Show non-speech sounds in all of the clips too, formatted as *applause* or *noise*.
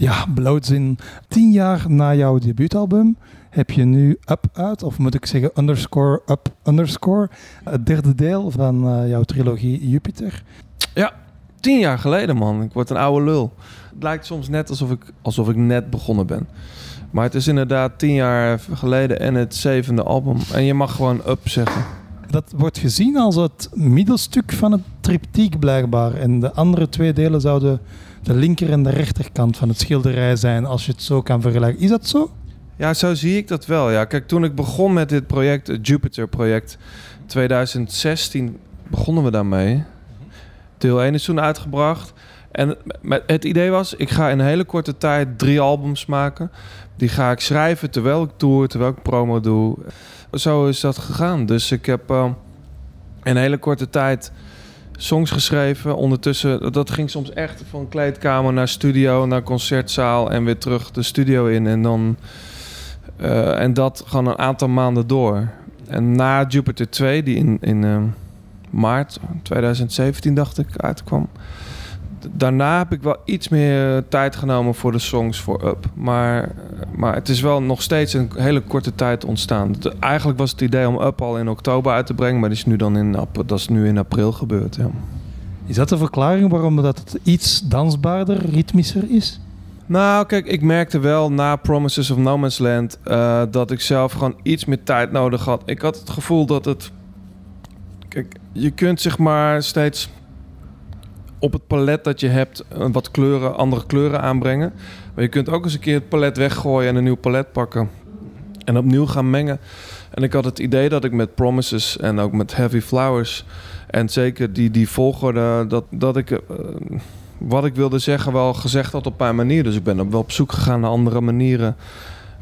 Ja, Bloodzin. Tien jaar na jouw debuutalbum heb je nu Up uit, of moet ik zeggen underscore Up underscore. Het derde deel van uh, jouw trilogie Jupiter. Ja, tien jaar geleden man. Ik word een oude lul. Het lijkt soms net alsof ik, alsof ik net begonnen ben. Maar het is inderdaad tien jaar geleden en het zevende album. En je mag gewoon Up zeggen. Dat wordt gezien als het middelstuk van het triptiek blijkbaar. En de andere twee delen zouden de linker en de rechterkant van het schilderij zijn, als je het zo kan vergelijken. Is dat zo? Ja, zo zie ik dat wel. Ja. Kijk, toen ik begon met dit project, het Jupiter-project, 2016 begonnen we daarmee. Deel 1 is toen uitgebracht. En het idee was, ik ga in een hele korte tijd drie albums maken. Die ga ik schrijven terwijl ik tour, terwijl ik promo doe. Zo is dat gegaan. Dus ik heb uh, in een hele korte tijd songs geschreven. Ondertussen, dat ging soms echt van kleedkamer naar studio, naar concertzaal en weer terug de studio in. En dan uh, en dat gewoon een aantal maanden door. En na Jupiter 2, die in, in uh, maart 2017 dacht ik uitkwam. Daarna heb ik wel iets meer tijd genomen voor de songs voor Up. Maar, maar het is wel nog steeds een hele korte tijd ontstaan. Eigenlijk was het idee om Up al in oktober uit te brengen, maar dat is nu dan in, dat is nu in april gebeurd. Ja. Is dat de verklaring waarom dat het iets dansbaarder, ritmischer is? Nou, kijk, ik merkte wel na Promises of No Man's Land uh, dat ik zelf gewoon iets meer tijd nodig had. Ik had het gevoel dat het. Kijk, je kunt zeg maar steeds op het palet dat je hebt wat kleuren, andere kleuren aanbrengen. Maar je kunt ook eens een keer het palet weggooien en een nieuw palet pakken. En opnieuw gaan mengen. En ik had het idee dat ik met Promises en ook met Heavy Flowers. En zeker die, die volgorde, dat, dat ik. Uh, wat ik wilde zeggen wel gezegd had op mijn manier. Dus ik ben wel op zoek gegaan naar andere manieren.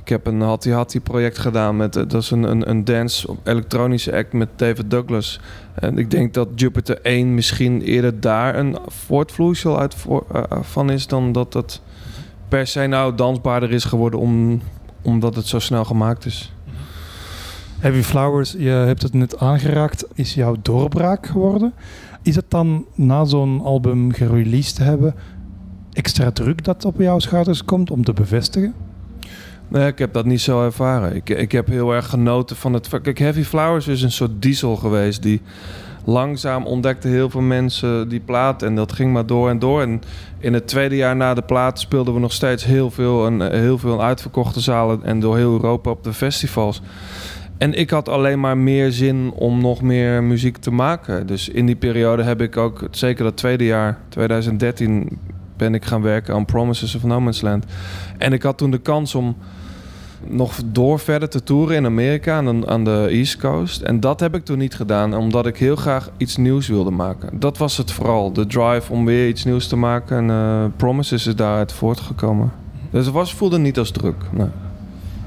Ik heb een Hattie Hattie project gedaan met eh, dat is een, een, een dance elektronische act met David Douglas. En ik denk dat Jupiter 1 misschien eerder daar een voortvloeisel uit voor, uh, van is dan dat het per se nou dansbaarder is geworden om, omdat het zo snel gemaakt is. Heavy Flowers, je hebt het net aangeraakt, is jouw doorbraak geworden. Is het dan na zo'n album gereleased te hebben extra druk dat op jouw schouders komt om te bevestigen? Nee, ik heb dat niet zo ervaren. Ik, ik heb heel erg genoten van het... Kijk, Heavy Flowers is een soort diesel geweest die langzaam ontdekte heel veel mensen die plaat. En dat ging maar door en door. En in het tweede jaar na de plaat speelden we nog steeds heel veel, en, heel veel uitverkochte zalen en door heel Europa op de festivals. En ik had alleen maar meer zin om nog meer muziek te maken. Dus in die periode heb ik ook, zeker dat tweede jaar, 2013, ben ik gaan werken aan Promises of No Man's Land. En ik had toen de kans om nog door verder te toeren in Amerika aan, aan de East Coast. En dat heb ik toen niet gedaan, omdat ik heel graag iets nieuws wilde maken. Dat was het vooral, de drive om weer iets nieuws te maken. En uh, Promises is daaruit voortgekomen. Dus het was, voelde niet als druk. Nee.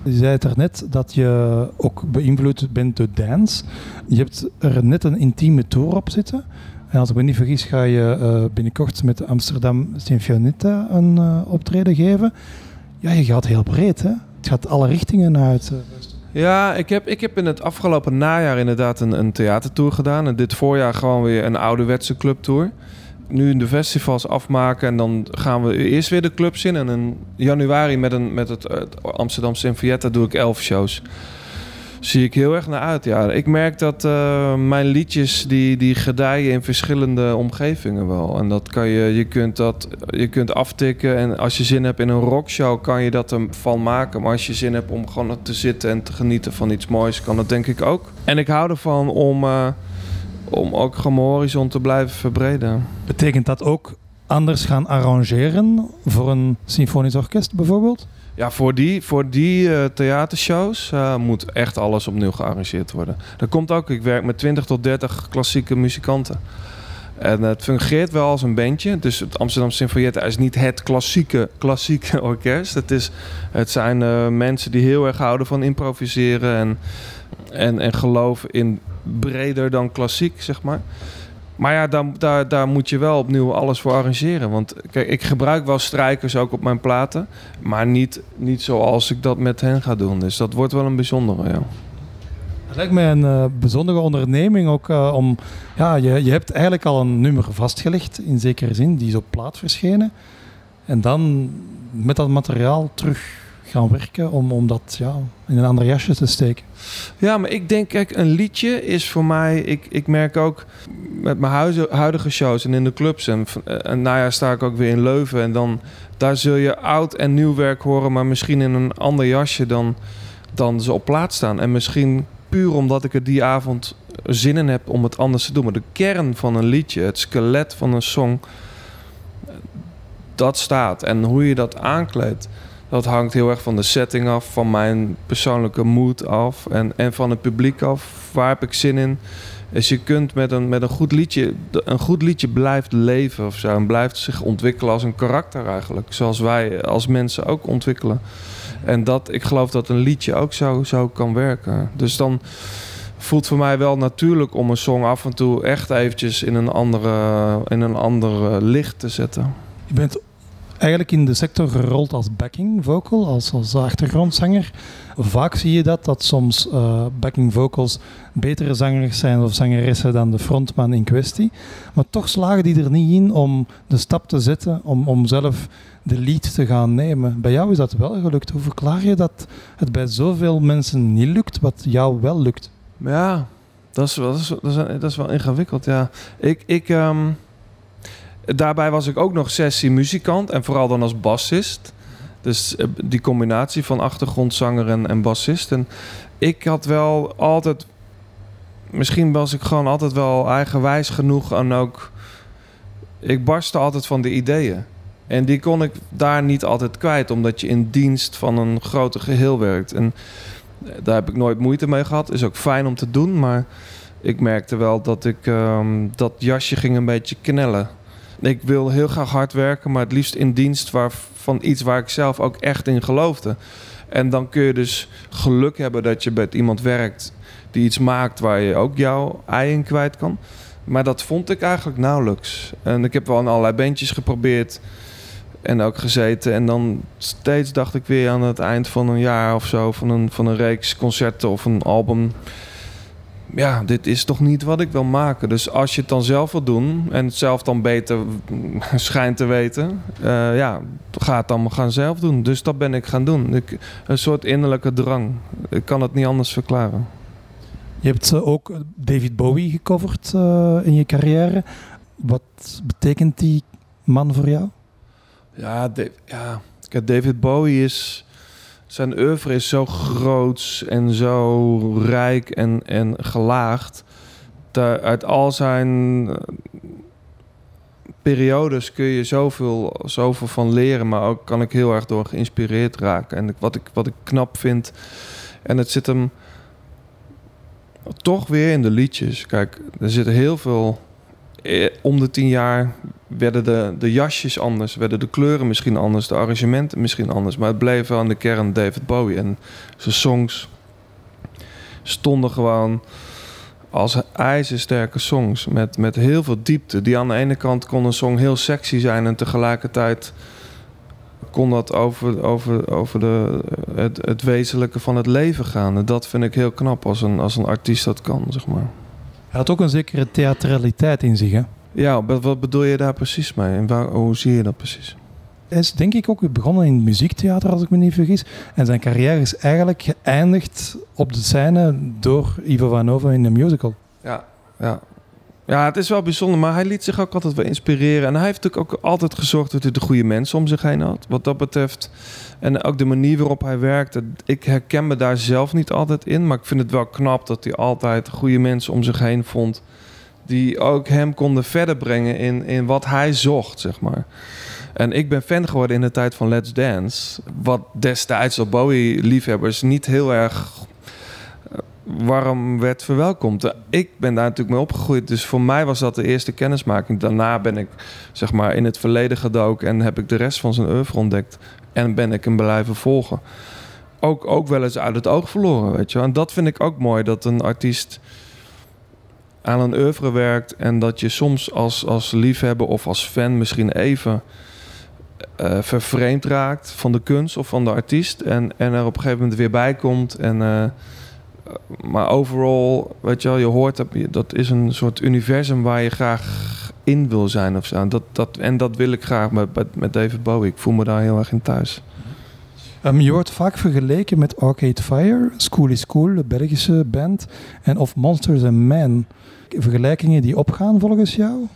Je zei het net dat je ook beïnvloed bent door dance. Je hebt er net een intieme tour op zitten. En als ik me niet vergis, ga je uh, binnenkort met Amsterdam Sinfonietta een uh, optreden geven. Ja, je gaat heel breed, hè? Het gaat alle richtingen uit. Uh, ja, ik heb, ik heb in het afgelopen najaar inderdaad een, een theatertour gedaan. En dit voorjaar gewoon weer een ouderwetse clubtour nu de festivals afmaken en dan gaan we eerst weer de clubs in. En in januari met, een, met het, het Amsterdam Symfonietta doe ik elf shows. Zie ik heel erg naar uit. Ik merk dat uh, mijn liedjes die, die gedijen in verschillende omgevingen wel. En dat kan je, je kunt dat je kunt aftikken. En als je zin hebt in een rockshow, kan je dat ervan maken. Maar als je zin hebt om gewoon te zitten en te genieten van iets moois, kan dat denk ik ook. En ik hou ervan om. Uh, om ook gewoon mijn horizon te blijven verbreden. Betekent dat ook anders gaan arrangeren voor een symfonisch orkest bijvoorbeeld? Ja, voor die, voor die uh, theatershows uh, moet echt alles opnieuw gearrangeerd worden. Dat komt ook, ik werk met 20 tot 30 klassieke muzikanten. En het fungeert wel als een bandje. Dus het Amsterdam Symfonietta is niet het klassieke, klassieke *laughs* orkest. Het, is, het zijn uh, mensen die heel erg houden van improviseren en, en, en geloven in breder dan klassiek, zeg maar. Maar ja, daar, daar, daar moet je wel opnieuw alles voor arrangeren. Want kijk, ik gebruik wel strijkers ook op mijn platen. Maar niet, niet zoals ik dat met hen ga doen. Dus dat wordt wel een bijzondere, ja. Het lijkt mij een uh, bijzondere onderneming ook uh, om... Ja, je, je hebt eigenlijk al een nummer vastgelegd, in zekere zin. Die is op plaat verschenen. En dan met dat materiaal terug gaan werken om, om dat ja, in een ander jasje te steken? Ja, maar ik denk, kijk, een liedje is voor mij... Ik, ik merk ook met mijn huidige shows en in de clubs... En, en najaar sta ik ook weer in Leuven. En dan, daar zul je oud en nieuw werk horen... maar misschien in een ander jasje dan, dan ze op plaats staan. En misschien puur omdat ik er die avond zin in heb om het anders te doen. Maar de kern van een liedje, het skelet van een song... dat staat. En hoe je dat aankleedt... Dat hangt heel erg van de setting af, van mijn persoonlijke mood af en, en van het publiek af. Waar heb ik zin in? Dus je kunt met een, met een goed liedje, een goed liedje blijft leven of zo. En blijft zich ontwikkelen als een karakter eigenlijk. Zoals wij als mensen ook ontwikkelen. En dat, ik geloof dat een liedje ook zo, zo kan werken. Dus dan voelt voor mij wel natuurlijk om een song af en toe echt eventjes in een andere, in een andere licht te zetten. Je bent eigenlijk in de sector gerold als backing vocal, als, als achtergrondzanger. Vaak zie je dat, dat soms uh, backing vocals betere zangers zijn of zangeressen dan de frontman in kwestie. Maar toch slagen die er niet in om de stap te zetten, om, om zelf de lead te gaan nemen. Bij jou is dat wel gelukt. Hoe verklaar je dat het bij zoveel mensen niet lukt, wat jou wel lukt? Ja, dat is, is, dat is, dat is wel ingewikkeld. Ja. Ik, ik, um Daarbij was ik ook nog sessie muzikant en vooral dan als bassist. Dus eh, die combinatie van achtergrondzanger en, en bassist. En ik had wel altijd... Misschien was ik gewoon altijd wel eigenwijs genoeg en ook... Ik barstte altijd van de ideeën. En die kon ik daar niet altijd kwijt, omdat je in dienst van een groter geheel werkt. En eh, daar heb ik nooit moeite mee gehad. Is ook fijn om te doen, maar ik merkte wel dat ik um, dat jasje ging een beetje knellen ik wil heel graag hard werken, maar het liefst in dienst waar, van iets waar ik zelf ook echt in geloofde. En dan kun je dus geluk hebben dat je met iemand werkt die iets maakt waar je ook jouw ei in kwijt kan. Maar dat vond ik eigenlijk nauwelijks. En ik heb wel een allerlei bandjes geprobeerd en ook gezeten. En dan steeds dacht ik weer aan het eind van een jaar of zo, van een, van een reeks concerten of een album ja, dit is toch niet wat ik wil maken. Dus als je het dan zelf wil doen en het zelf dan beter *laughs* schijnt te weten, uh, ja, ga het dan gaan zelf doen. Dus dat ben ik gaan doen. Ik, een soort innerlijke drang. Ik kan het niet anders verklaren. Je hebt uh, ook David Bowie gecoverd uh, in je carrière. Wat betekent die man voor jou? Ja, ja. David Bowie is zijn oeuvre is zo groot en zo rijk en, en gelaagd. Uit al zijn eh, periodes kun je zoveel, zoveel van leren, maar ook kan ik heel erg door geïnspireerd raken. En wat ik, wat ik knap vind, en het zit hem toch weer in de liedjes. Kijk, er zitten heel veel eh, om de tien jaar werden de, de jasjes anders, werden de kleuren misschien anders, de arrangementen misschien anders. Maar het bleef aan de kern David Bowie. En zijn songs stonden gewoon als ijzersterke songs met, met heel veel diepte. Die aan de ene kant kon een song heel sexy zijn en tegelijkertijd kon dat over, over, over de, het, het wezenlijke van het leven gaan. En dat vind ik heel knap als een, als een artiest dat kan, zeg maar. Hij had ook een zekere theatraliteit in zich, hè? Ja, wat bedoel je daar precies mee? En waar, hoe zie je dat precies? Hij is denk ik ook begonnen in het muziektheater, als ik me niet vergis. En zijn carrière is eigenlijk geëindigd op de scène door Ivo van Over in de musical. Ja, ja. Ja, het is wel bijzonder, maar hij liet zich ook altijd wel inspireren. En hij heeft natuurlijk ook altijd gezorgd dat hij de goede mensen om zich heen had. Wat dat betreft. En ook de manier waarop hij werkte. Ik herken me daar zelf niet altijd in. Maar ik vind het wel knap dat hij altijd goede mensen om zich heen vond. Die ook hem konden verder brengen in, in wat hij zocht, zeg maar. En ik ben fan geworden in de tijd van Let's Dance. Wat destijds op Bowie-liefhebbers niet heel erg warm werd verwelkomd. Ik ben daar natuurlijk mee opgegroeid, dus voor mij was dat de eerste kennismaking. Daarna ben ik zeg maar in het verleden gedoken en heb ik de rest van zijn oeuvre ontdekt en ben ik hem blijven volgen. Ook, ook wel eens uit het oog verloren, weet je. En dat vind ik ook mooi dat een artiest aan een oeuvre werkt en dat je soms als, als liefhebber of als fan misschien even uh, vervreemd raakt van de kunst of van de artiest en, en er op een gegeven moment weer bij komt en uh, maar overal, weet je wel, je hoort dat, dat is een soort universum waar je graag in wil zijn of zo. Dat, dat, en dat wil ik graag met, met David Bowie. Ik voel me daar heel erg in thuis. Um, je wordt vaak vergeleken met Arcade Fire, School is Cool, de Belgische band, en of Monsters and Men. Vergelijkingen die opgaan volgens jou?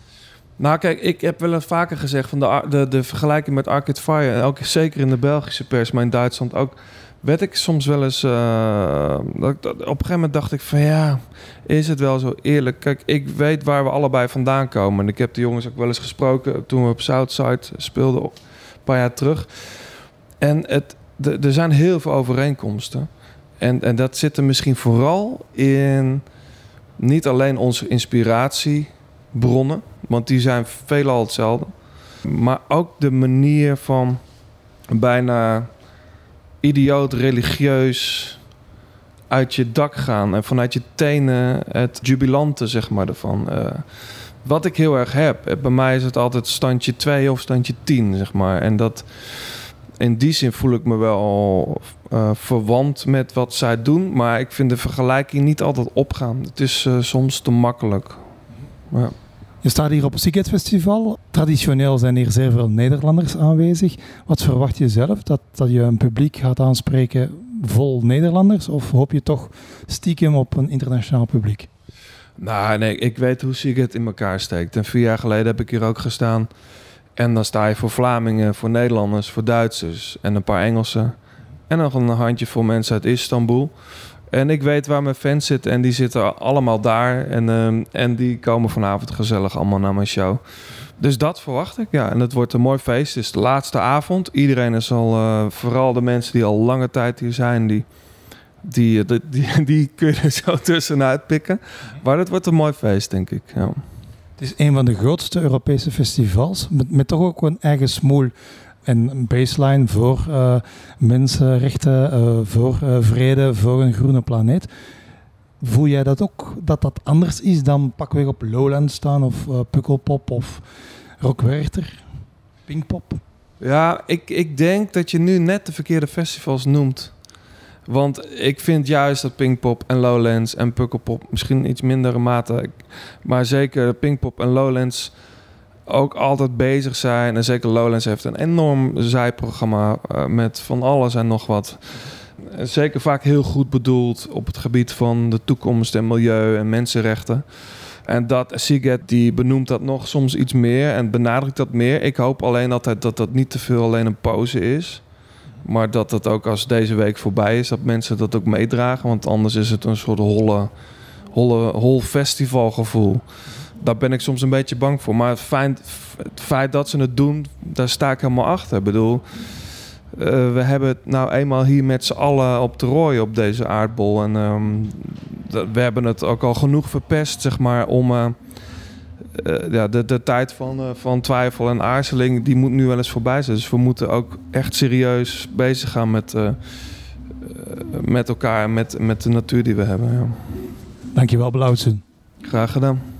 Nou, kijk, ik heb wel eens vaker gezegd van de, de, de vergelijking met Arcade Fire, ook zeker in de Belgische pers, maar in Duitsland ook, werd ik soms wel eens. Uh, dat, op een gegeven moment dacht ik van ja, is het wel zo eerlijk? Kijk, ik weet waar we allebei vandaan komen. En ik heb de jongens ook wel eens gesproken toen we op Southside speelden, een paar jaar terug. En het, er zijn heel veel overeenkomsten. En, en dat zit er misschien vooral in niet alleen onze inspiratiebronnen, want die zijn veelal hetzelfde. Maar ook de manier van bijna idioot religieus uit je dak gaan en vanuit je tenen het jubilante, zeg maar, ervan. Uh, wat ik heel erg heb. Bij mij is het altijd standje 2 of standje 10, zeg maar. En dat in die zin voel ik me wel uh, verwant met wat zij doen. Maar ik vind de vergelijking niet altijd opgaan. Het is uh, soms te makkelijk. Ja. Je staat hier op het Seagate Festival. Traditioneel zijn hier zeer veel Nederlanders aanwezig. Wat verwacht je zelf? Dat, dat je een publiek gaat aanspreken vol Nederlanders? Of hoop je toch stiekem op een internationaal publiek? Nou, nee, ik weet hoe Seagate in elkaar steekt. En vier jaar geleden heb ik hier ook gestaan. En dan sta je voor Vlamingen, voor Nederlanders, voor Duitsers en een paar Engelsen. En nog een handje voor mensen uit Istanbul. En ik weet waar mijn fans zitten en die zitten allemaal daar. En, ehm, en die komen vanavond gezellig allemaal naar mijn show. Dus dat verwacht ik, ja. En het wordt een mooi feest. Het is de laatste avond. Iedereen is al, uh, vooral de mensen die al lange tijd hier zijn, die, die, die, die, die er zo *laughs* tussenuit pikken. Maar het wordt een mooi feest, denk ik, ja. Het is een van de grootste Europese festivals, met, met toch ook een eigen smoel en baseline voor uh, mensenrechten, uh, voor uh, vrede, voor een groene planeet. Voel jij dat ook, dat dat anders is dan pakweg op Lowland staan of Pukkelpop of Rockwerchter, Pinkpop? Ja, ik, ik denk dat je nu net de verkeerde festivals noemt. Want ik vind juist dat Pinkpop en Lowlands en Pukkelpop misschien iets mindere mate, maar zeker Pinkpop en Lowlands ook altijd bezig zijn. En zeker Lowlands heeft een enorm zijprogramma uh, met van alles en nog wat. Zeker vaak heel goed bedoeld op het gebied van de toekomst en milieu en mensenrechten. En dat Siget die benoemt dat nog soms iets meer en benadrukt dat meer. Ik hoop alleen altijd dat dat niet te veel alleen een pose is. Maar dat dat ook als deze week voorbij is, dat mensen dat ook meedragen. Want anders is het een soort holle, holle, hol festivalgevoel daar ben ik soms een beetje bang voor. Maar het feit, het feit dat ze het doen, daar sta ik helemaal achter. Ik bedoel, uh, we hebben het nou eenmaal hier met z'n allen op de rooi op deze aardbol. En um, we hebben het ook al genoeg verpest, zeg maar, om... Uh, uh, ja, de, de tijd van, van twijfel en aarzeling, die moet nu wel eens voorbij zijn. Dus we moeten ook echt serieus bezig gaan met, met elkaar en met, met de natuur die we hebben. Ja. Dankjewel, Blauwtsen. Graag gedaan.